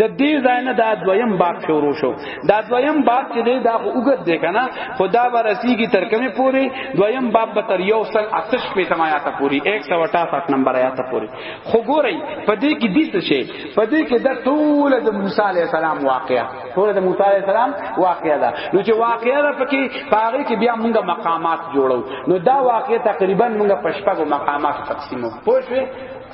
د دې ځای نه دا دویم باب شروع شو دا دویم باب چې دی دا خو وګت دی کنه خدا به رسیږي تر کومه پوری دویم باب به تر یو سل اتش په تمایاته پوری 168 نمبر آیاته پوری خو ګورئ په دې کې دیت شي په دې کې د ټول د موسی علی السلام واقعا ټول د موسی علی السلام واقعا ده نو چې واقعا ده پکې پاره کې بیا موږ مقامات جوړو نو دا واقعا تقریبا موږ پښپغو مقامات تقسیمو پوه شئ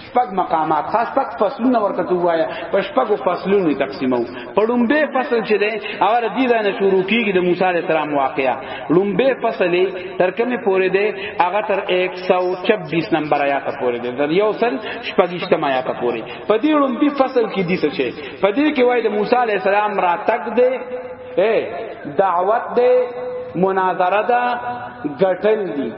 شپږ مقامات خاص پک فصلونه ورته وایا په شپږو فصلونو تقسیمو په لومبه فصل چې ده اور دې ځنه شروع کیږي د موسی علی السلام واقعیا لومبه فصل تر کومه پورې ده هغه تر 126 نمبر آیات پورې ده در یو سل شپږشتم آیات پورې په دې لومبه فصل کې دي څه چې په دې کې وای د موسی علی السلام را تک ده اے دعوت ده مناظره ده غټل دي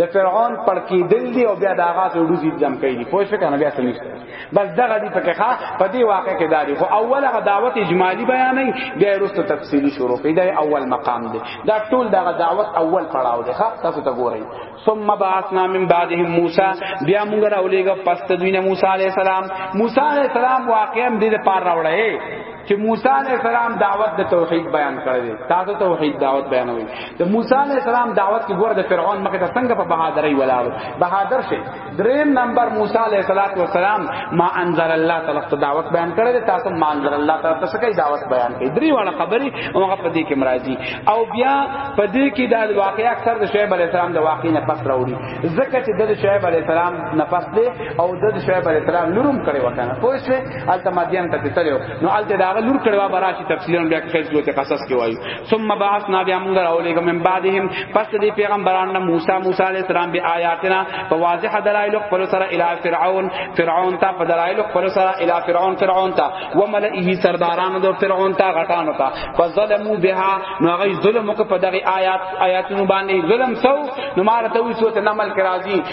د فرعون پړکی دل دی او بیا د هغه ته وډوزی دم کوي دی پوه شو کنه بیا څه نشته بس دغه دی پکې ښا په دې واقع کې دادی خو اوله دعوت اجمالی بیانې بیا وروسته تفصیلی شروع کړي دا اول مقام دی دا ټول دغه دعوت اول پړاو دی ښا تاسو ته ګورئ ثم بعثنا من بعدهم موسی بیا موږ راولېګه پس تدوینه موسی علی السلام موسی علی السلام واقعا دې پر راوړې چې موسی علی السلام دعوت د توحید بیان کړی دی تاسو توحید دعوت بیانوي د موسی علی السلام دعوت کې ګوره د فرعون مخه ته څنګه په بهادرۍ ولاړو بهادر شي دریم نمبر موسی علی السلام ما انزل الله تعالی ته دعوت بیان کړی دی تاسو ما انزل الله تعالی ته څنګه دعوت بیان کړي درې وړه خبرې هغه په دې کې مرাজি او بیا په دې کې دا واقعي اکثر د شعیب علی السلام د واقعي نه پس راوړي ځکه چې د شعیب علی السلام نه پس دی او د شعیب علی السلام نورم کړي وکنه پوه شئ الته مدین ته تلو نو الته دا غلور کړوا براشي تفصیلا بیا خیر صورت قصص کې وایو ثم بعثنا بیا موږ راولېګم من بعدهم پس دې پیغمبران نه موسی موسی علیہ السلام به آیاتنا په واضح دلایل خپل سره الی فرعون فرعون ته په دلایل خپل سره الی فرعون فرعون ته و ملئه سردارانو د فرعون ته غټانو ته فظلموا بها نو هغه ظلم وکړ په دغه آیات آیاتونو باندې ظلم سو نو مارته وې سورته نمل کې راځي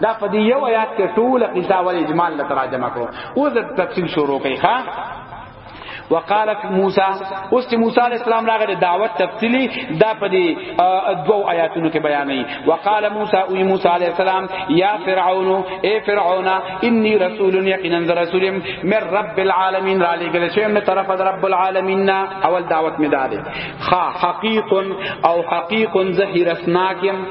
دا په دې یو آیات کې ټول قصه ول اجمال له تراجمه کړو او د تفصیل شروع کوي ښا وقالت موسی اوس چې موسی علی السلام راغی دعوت تفصیلی دا په دې دوو آیاتونو کې بیانې وقال موسی او موسی علی السلام یا فرعون اے فرعون انی رسول یقینا رسول من رب العالمین را لګل شوی من طرف رب العالمین اول دعوت می داده حقیق او حقیق ظهیر اسناکم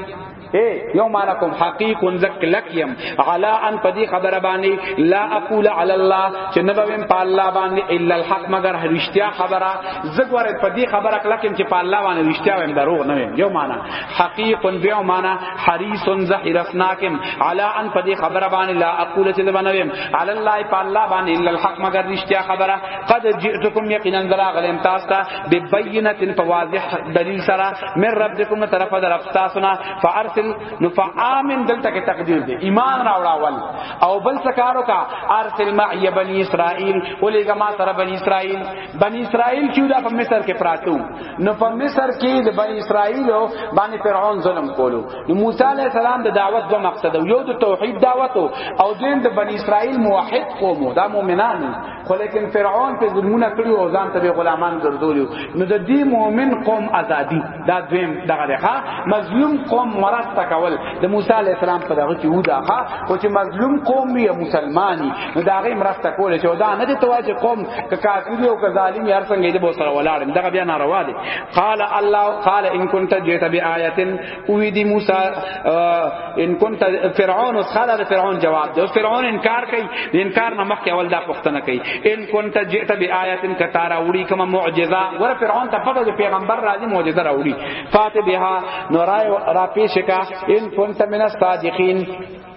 اے یو مالکم حقیق زک لکیم علا ان پدی خبر بانی لا اقول علی الله چې نبویم په الله باندې الا الحق مگر رښتیا خبره زګور پدی خبره کلکیم چې په الله باندې رښتیا ویم دروغ نه ویم یو معنا حقیق بیو معنا حریص زحرفناکم علا ان پدی خبر بانی لا اقول چې نبویم علی الله په الله باندې الا الحق مگر رښتیا خبره قد جئتکم یقینا ذرا غلم تاسو ته ببینه فواضح دلیل سره من ربکم نه طرف در افساسنا فارسل نو فامن دلته کې تقدیر دی ایمان راوړا ول او بل سکارو کا ارسل معي بني اسرائيل ولېګه ما سره بني اسرائيل بني اسرائيل چې دا په مصر کې پراتو نو په مصر کې د بني اسرائيل باندې فرعون ظلم کولو نو موسی عليه السلام د دعوت دوه مقصد یو د توحید دعوت او دین د بني اسرائيل موحد قوم دا مؤمنان خو لیکن فرعون په ظلمونه کړی او ځان ته غلامان ګرځولی نو د دې مؤمن قوم ازادي دا دویم دغه ده مظلوم قوم مرسته کول د موسی علی السلام په دغه کې ودا ها او چې مظلوم قوم وي مسلمانی نو دا غي مرسته کول چې دا نه دي تواجه قوم ک کافر او ک ظالم یار څنګه دې بو سره ولاړ دغه بیا ناروا دي قال الله قال ان كنت جئت بآیه وی دی موسی ان كنت فرعون اوس خاله د فرعون جواب دی اوس فرعون انکار کوي انکار نه مخکې اول دا پښتنه کوي ان كنت جئت بآیات کتارا وړي کوم معجزه ور فرعون ته پته پیغمبر راځي معجزه راوړي فاتبها نورای را پیش کا ان كنت من الصادقین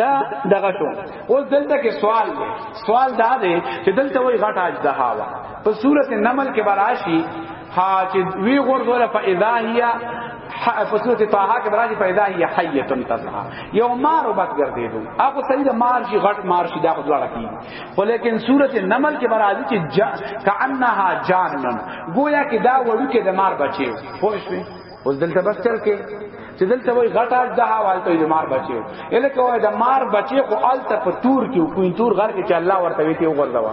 دا دغه شو اوس دلته کې سوال دی سوال دا دی چې دلته وای غټ اجدها وا په سورته نمل کې براشي ها چې وی غرزوله فاذا هي په سورته طه کې براشي فاذا هي حيه تسعى یو مار وبت ګرځیدو هغه سړي د مار شي غټ مار شي دا خو دواړه کی ولیکن سورته نمل کې براشي چې جا کانها جانن گویا کې دا وړو کې د مار بچي پوه شئ اوس دلته بس چل کې چې دلته وای غټه د حوال ته د مار بچي اله کوه د مار بچي خو الته په تور کې کوی تور غر کې چې الله ورته وی ته وګرځوا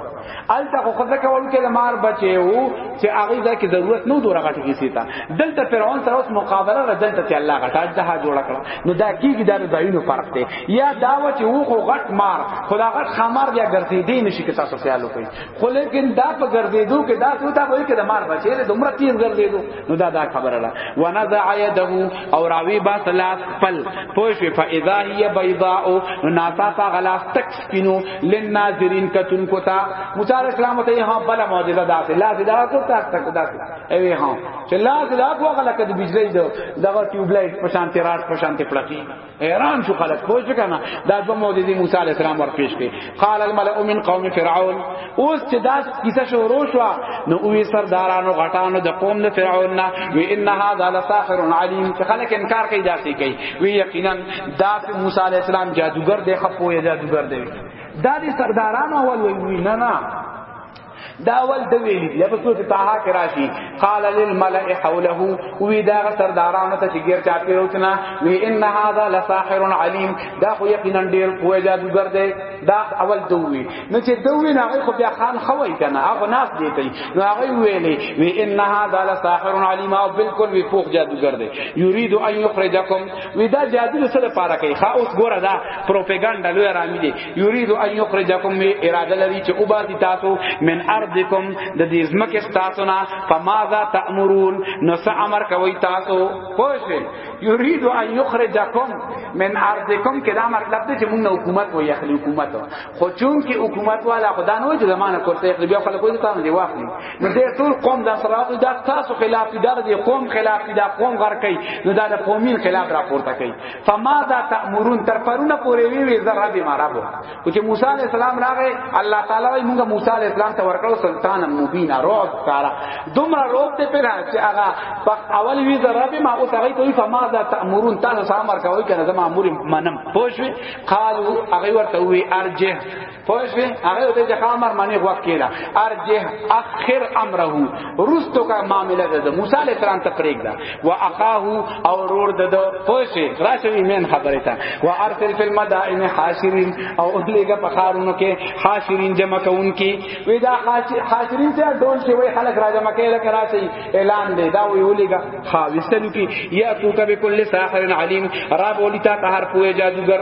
الته خو خزه کول کې د مار بچي وو چې هغه ځکه ضرورت نو دوره غټه کې سیتا دلته فرعون سره اوس مقابله را دلته چې الله غټه د ها جوړ کړ نو دا کیږي د ځایونو فرق دی یا دا و چې وو خو غټ مار خدا غټ خمار بیا ګرځي دی نشي کې تاسو خیال وکړي خو لیکن دا په ګرځېدو کې دا څه دا وایي کې د مار بچي له دومره تیز ګرځېدو نو دا دا خبره ده ونزع يده او راوي با سلاس پل پوش په اذا هي بيضاء نو ناسا تا غلاس تک سپینو للناظرين کتن کوتا موسی عليه السلام ته ها بل معجزه دا سه لا دا کو تک تک دا ای ها چې لا دا کو غلا کد بجلی دو دغه ټیوب لایټ په شان تیراټ په شان ته پړکی حیران شو خلک پوه شو کنه دا دو معجزې موسی علی السلام ور پیش کړي قال الملأ من قوم فرعون اوس چې دا کیسه شروع شو نو وی سردارانو غټانو د قوم د فرعون نه وی ان هذا لساحر علیم چې خلک انکار کوي دا څه کوي وی یقینا دا موسی علی السلام جادوګر دی خپوی جادوګر دی دا دي سردارانو اول وی نه نه دا ول د ویل دی په سورته طه کې راشي قال للملئ حوله وی دا سردارانو ته چې غیر چاپی روتنا وی ان هذا لساحر علیم دا خو یقینا ډیر کوی جادوګر دی دا اول دوی نو چې دوی نه هغه خو بیا خان خوي کنه هغه ناس دی کوي نو هغه ویلې وی ان هذا لساحر علیم او بالکل وی پوخ جادوګر دی یرید ان یخرجکم وی دا جادو سره پاره کوي خا اوس ګوره دا پروپاګاندا لوی رامي دی یرید ان یخرجکم می اراده لري چې وباسي تاسو من ارضکم د دې زمکه تاسو نه فماذا تأمرون نو څه امر کوي تاسو خوښ یرید ان یخرجکم من ارضکم کله مطلب دې چې موږ حکومت وای اخلي حکومت خو چون کې حکومت والا خدا نه وځي زمانه کوته اخلي بیا خلکو دې تاسو دی واخلي نو دې ټول قوم د سرات د تاسو خلاف دار دې قوم خلاف دې قوم غر کوي نو دا د قومین خلاف راپورته کوي فماذا تأمرون تر پرونه پورې وی وی زره به مرابو او چې موسی علی السلام راغی الله تعالی وی موږ موسی علی السلام ته ورکړو سلطان مبین رعب کارا دومره رعب ته پیرا چې هغه په اول وی زره به ما او هغه ته فماذا تأمرون تاسو سامر کوي کنه زما امر منم پوښوي قالو هغه ورته وی ارجه پوه شوې هغه د ځکه امر باندې غوښ کړه ارجه اخر امره رستو کا معاملې ده موسی علی السلام ته پرېګ ده وا اخاه او رور ده پوه شې راشوي مين خبره تا وا ارسل فی المدائن حاشرین او لګه په خارونو کې حاشرین جمع کون کی وی دا حاشرین ته ډول شي وای خلک را جمع کړي لکه راشي اعلان دی دا وی ولګه خاوستلو کی یا تو کبه کل ساحر علیم را بولیتا ته هر پوهه جادوګر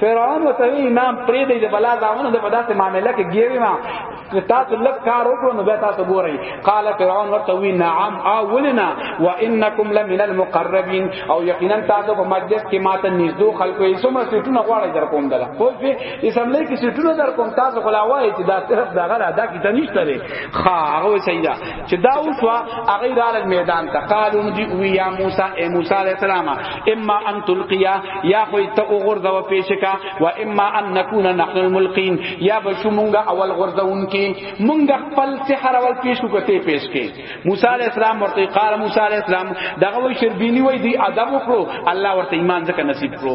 فرعون ته وی امام پرې دی د بلا داونه د بداسه معاملې کې ګیری ما تاسو لک کار وکړو نو به تاسو ګورئ قال فرعون ورته وی نعم اولنا وانکم لمن المقربین او یقینا تاسو په مجلس کې ماته نږدې خلکو یې څومره سټونه غواړي در کوم دلا خو په اسمبلی کې سټونه در کوم تاسو خلا وایي چې دا طرف دغه را دا کې تنشت لري خا هغه سیدا چې دا وسوا هغه رال میدان ته قالو دی وی یا موسی اے موسی علیہ السلام اما ان تلقیا یا خو ته وګرځه و پیشکا و اما ان نکون نحن الملقین یا بشو مونږه اول غرزون کی مونږه خپل سحر اول پیشو کته پیش کی موسی علیہ السلام ورته قال موسی علیہ السلام دغه شربینی وی دی ادب وکړو الله ورته ایمان ځکه نصیب کړو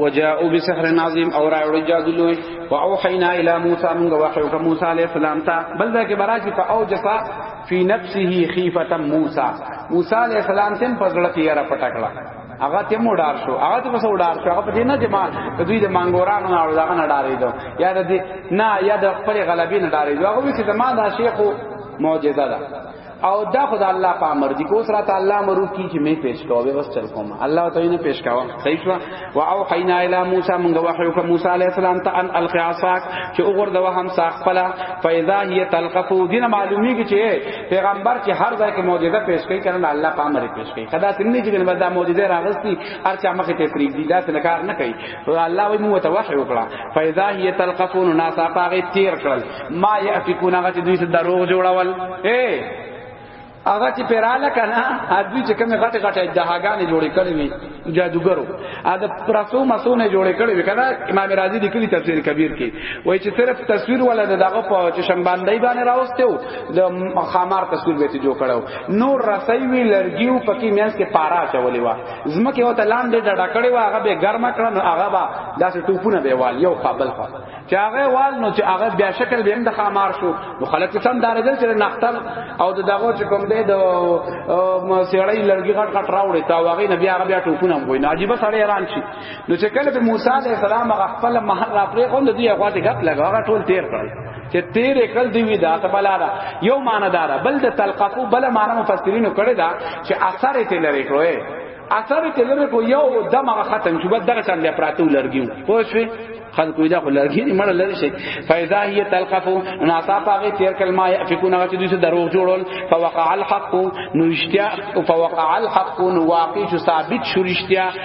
وجاءوا بسحر عظیم او راوړي جادو لوی واوحینا الی موسی موږ وحی وکړ موسی علیہ السلام ته بل دا کې براشي په او جفا فی نفسه خیفه موسی موسی علیہ السلام تم پزړه کې یاره پټکړه هغه ته مو ډار شو هغه ته وسو ډار شو هغه په دې نه چې ما د دوی د مانګورانو نه اړو دغه نه ډارې دو یا د نه یا د خپل غلبې نه ډارې دو هغه چې زما دا شیخ معجزه ده او دا خدا الله په امر دي کو سره تعالی امر کی چې می پیش کوو بس چل کوم الله ته نه پیش کاوه صحیح شو او او حینا الی موسی موږ وحی وک موسی علی السلام ته ان القی عصاک چې وګور دا هم ساق پلا فاذا هی تلقف دین معلومی کی چې پیغمبر چې هر ځای کې معجزه پیش کوي کنه الله په امر پیش کوي خدا څنګه چې کنه دا معجزه راغستی هر چا مخه ته پریږدي دا څنګه کار نه کوي الله وی مو ته وحی وکړه فاذا هی تلقفون الناس پاغه تیر کړل ما یافکون هغه دوی څخه دروغ جوړول اے هغه چې پیراله کنه ادوی چې کوم غټه غټه دهاګانې جوړې کړې وي جادوګرو ا د پرسو مسونه جوړې کړې وي کنه امام رازی لیکلی تفسیر کبیر کې وای چې صرف تصویر ولا دغه په چې شنباندای باندې راوسته و د خمار تصویر به ته جوړ کړو نور رسوي لرګیو پکې میاس کې پارا چولې و زمکه وته لاندې د ډکړې وا هغه به ګرم کړه نو هغه با داسې ټوپونه به وال یو قابل خو چې هغه وال نو چې هغه بیا شکل به هم د خامار شو نو خلک سم دارېدل چې نختر او د دغه چې کوم دی د سیړی لړګي غټ غټ راوړي تا هغه نه بیا هغه بیا ټوپونه وای نو عجیب سره ایران شي نو چې کله به موسی علیه السلام هغه خپل مهر را پرې غوند دی هغه ته غپ لګا هغه ټول تیر کړ چې تیر کل دی وی دا ته بلا دا یو معنی دار بل د تلقفو بل معنی مفسرینو کړی دا چې اثر ته لری کوی اثر ته لری کو یو دمغه ختم شو بس دغه څنګه پراتو لرګیو پوه شئ خلق ویدا خو لرګی نه مړ لری شي فاذا هي تلقف ناسا پاغه تیر کلمه یفکون هغه چې دوی دروغ جوړول فوقع الحق نو اشتیا فوقع الحق نو واقع شو ثابت شو اشتیا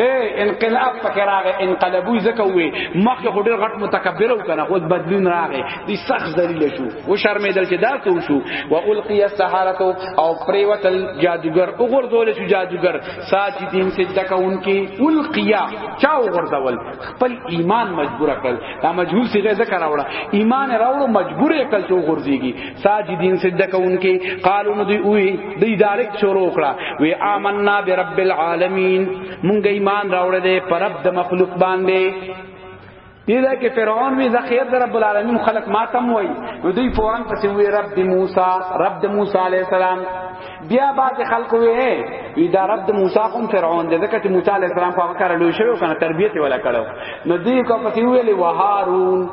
اے انقلاب پکې راغې انقلابوي زکه وې مخکې خو ډېر غټ متکبر او کنه خود بدلون راغې دې سخت ذلیل شو و شرمېدل چې دا تو شو و القي السحرته او پریوتل جادوګر او غردول شو جادوګر ساجدین سجده کوونکی القیا چا غردول خپل ایمان مجبور کړ دا مجهول څه ذکر راوړه ایمان راوړو مجبور کړ چې غرديږي ساجدین سجده کوونکې قالو نو دوی وی دوی ډایرک شروع کړه وی آمنا برب العالمین مونږ ایمان راوړل دي پر رب د مخلوق باندې دې دا کې فرعون وی زخیر در رب العالمین خلق ماتم وای نو دوی فوران پسې وی رب د موسی رب د موسی علی السلام بیا بعد خلق وی وی دا رب د موسی کوم فرعون دې ځکه چې موسی علی السلام په کار لوي شو کنه تربیته ولا کړو نو دوی کو پسې ویلی وهارون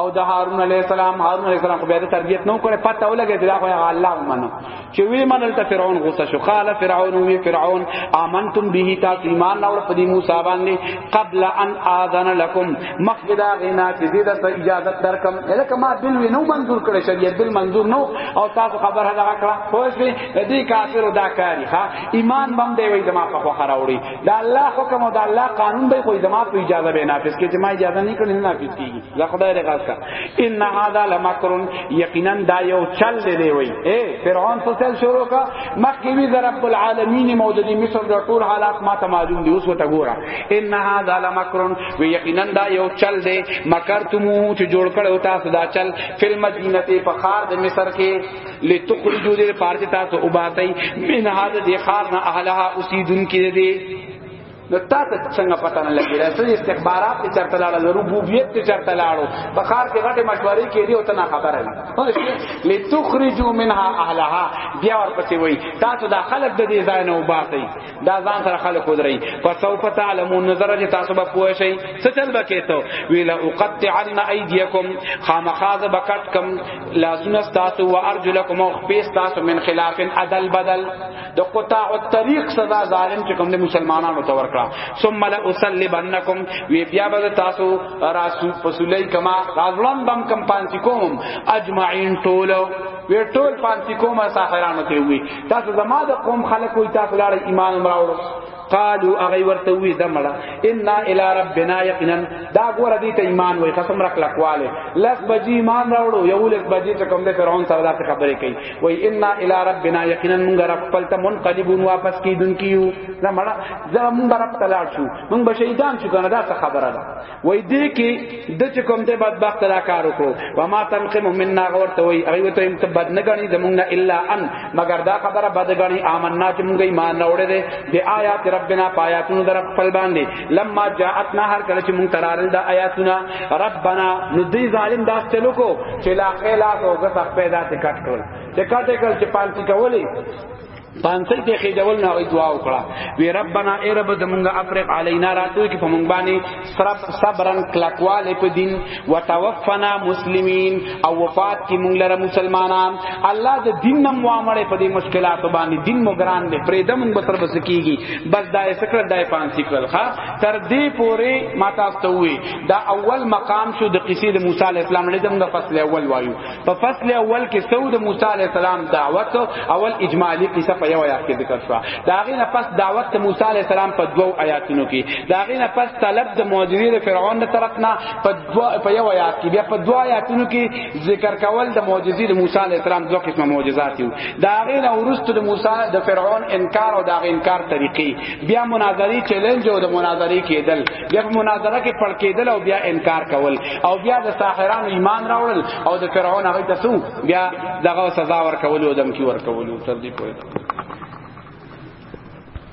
او د هارون علی السلام هارون علی السلام خو به تربیت نو کړي پته ولګي چې دا خو الله منو چې وی منل ته فرعون غوسه شو قال فرعون وی فرعون امنتم به تا ایمان نور په دې موسی باندې قبل ان اذن لكم مخدا غنا چې دې د اجازه درکم الکه ما بل وی نو منظور کړي شریعت بل منظور نو او تاسو خبر هدا کړه خو دې کافر دا کاری ها ایمان بم دی وی زما په خو خراوړي دا الله حکم او دا الله قانون به خو زما په اجازه به نافذ کې چې ما اجازه نه کړې نه نافذ کیږي دا خدای دې خاص کا ان هذا لمکر یقینا دا یو چل دی وی اے فرعون څه چل شروع کا مخکې وی رب العالمین موجودی مصر د ټول حالات ما ته معلوم دی اوس وته ګوره ان هذا لمکر وی یقینا دا یو چل دی مکر تمو چې جوړ کړو تاسو دا چل فل مدینه په خار د مصر کې لتخرجوا دې پارت تاسو او باسي من هذا دې خار نه اهلها اوسیدون کې دې نو تا ته څنګه پتا نه لګی راځي استخبارات ته چرته لاړه ربوبیت ته چرته لاړو بخار کې غټه مشورې کې دی او ته نه خبره نه لتخرجوا منها اهلها بیا ورپسې وای تاسو دا خلک د دې ځای نه وباسي دا ځان سره خلق ودرې فسوف تعلمون نظر چې تاسو به پوه شئ څه چل بکېته ویلا اقطعن ايديكم خامخاز بکټ کم لاسونه تاسو او ارجلکم او خپې تاسو من خلاف عدل بدل د قطاع الطريق سزا ظالم چې کوم د مسلمانانو تور کړه ثم لا اسلبنکم وی بیا به تاسو راسو پسولې کما راځلم بم کم پانسی کوم اجمعين ټولو وی ټول پانتی کوم ساحرانو ته وی تاسو زما د قوم خلک وی تاسو لاړ ایمان مراوړو قالو اغه ورته وی دمړه ان الى ربنا یقینا دا ګور دې ته ایمان وای قسم رک لکواله لس بجی ایمان راوړو یو لس بجی ته کوم د فرعون سره دا خبرې کوي وای ان الى ربنا یقینا مونږ رب خپل ته منقلبون واپس کیدون کیو دمړه زمون برب تلاړ شو مونږ به شهیدان شو کنه دا خبره ده وای دی کی د چې کوم ته بدبخت را کار وکړو و ما تنقم منا غورته وای هغه ته هم ته بد نه غنی زمونږ نه الا ان مگر دا خبره بد غنی آمنا چې مونږ ایمان راوړې دي د آیات ربنا پایاتونو در خپل باندې لما جاءتنا هر کله چې مونږ ترارل دا آیاتونه ربنا نو دی ظالم داس چلو کو چې لا خیلا کو غصه پیدا ته کټ کړل چې کټ کړل چې پانتی کولی پانسل ته خېدول نه وي دعا وکړه وی ربنا ای رب زمونږه افرق علینا راتوي کې په مونږ باندې صرف صبرن کلکواله په دین وتوفنا مسلمین او وفات کې مونږ لره مسلمانان الله د دین نم وامړې په دې مشکلات باندې دین مو ګران دې پرې د مونږ بسر بس کیږي بس دای سکر دای پانسی کړل ها تر دې پورې ماته استوي دا اول مقام شو د قصې د موسی علی السلام لید موږ فصل اول وایو په فصل اول کې سود موسی علی السلام دعوت اول اجمالی قصه په یو آیات کې ذکر شو دا غینه پس دعوت موسی علی السلام په دوو آیاتونو کې دا غینه پس طلب د معجزې فرعون د طرفنا په دوو په یو آیات کې بیا په دوو آیاتونو کې ذکر کول د معجزې د موسی علی السلام دوه قسمه معجزات یو دا غینه ورستو د موسی د فرعون انکار او دا غینه انکار طریقې بیا مناظری چیلنج او د مناظری کېدل بیا په مناظره کې پړ کېدل او بیا انکار کول او بیا د ساحرانو ایمان راوړل او د فرعون هغه ته سو بیا دغه سزا ورکول او دم کی ورکول تر دې پوهه